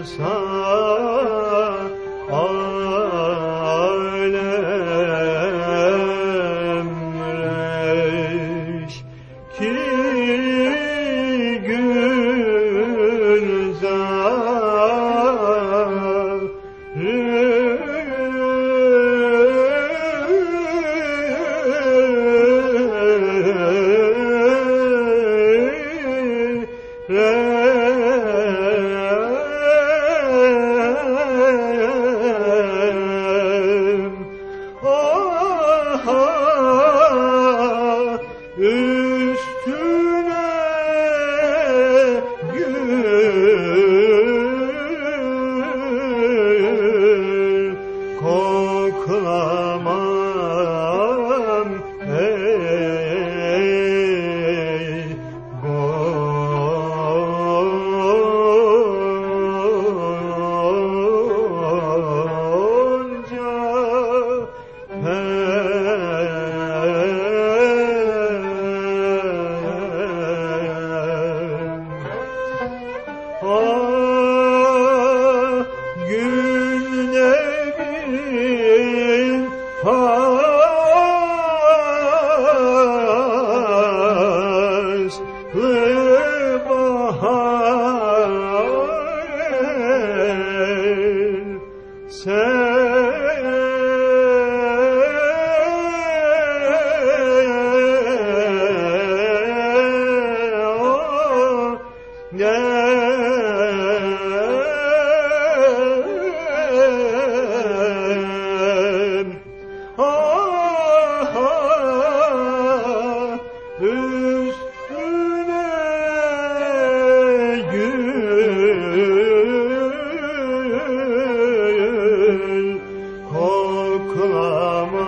alem reş koklama